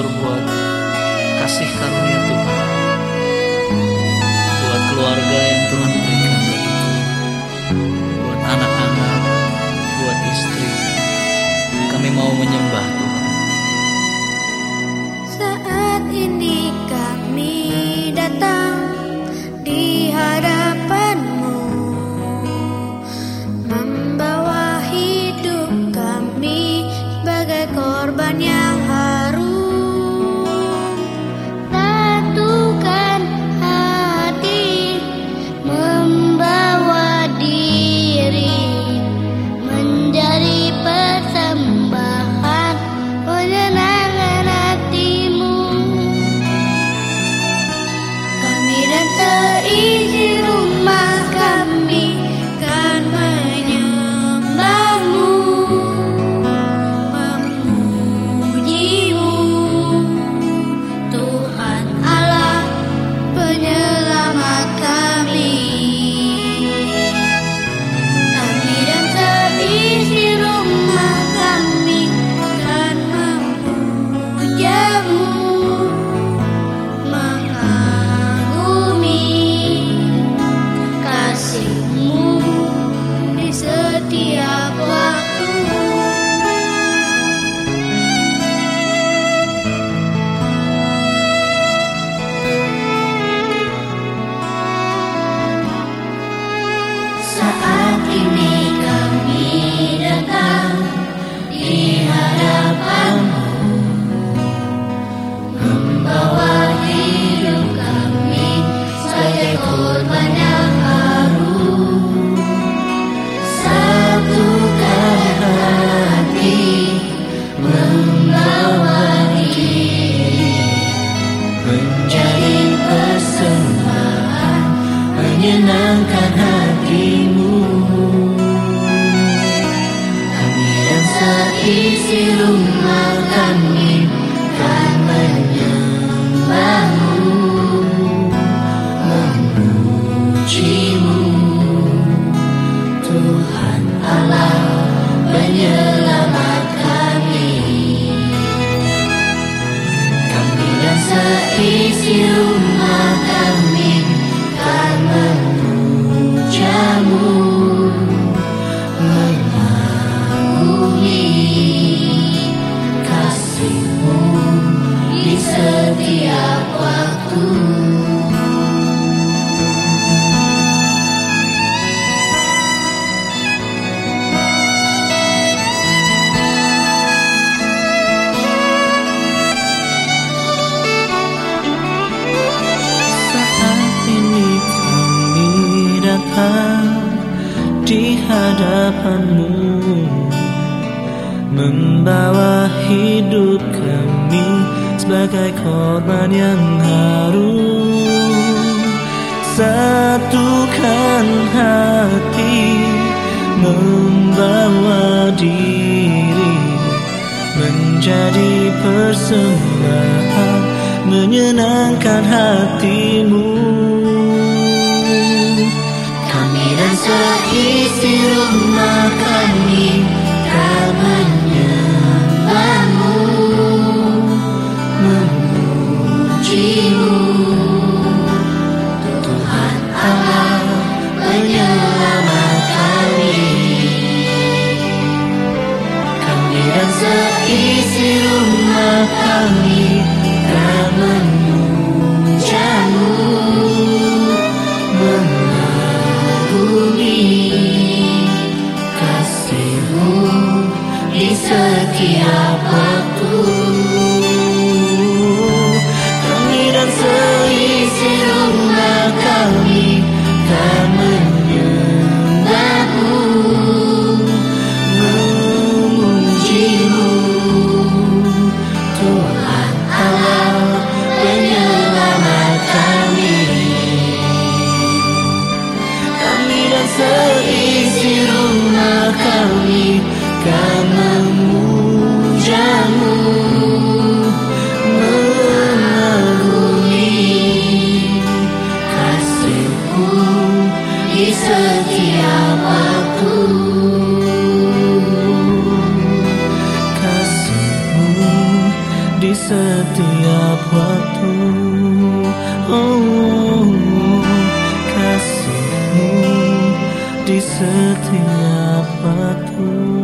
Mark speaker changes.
Speaker 1: bersyukur buat kasih karunia Tuhan. Buat keluarga yang Tuhan
Speaker 2: tenangkan hatimu. Kami yang seisi rumah kami. di
Speaker 1: hadapanmu. Membawa hidup kami sebagai korban yang harus satukan hati membawa diri menjadi persembahan menyenangkan hatimu.
Speaker 2: Kami dan seisi rumah kami tak seisi rumah kami tak menunjamu mengagumi kasihmu di setiap waktu. Setiap waktu. Oh kasihmu di setiap waktu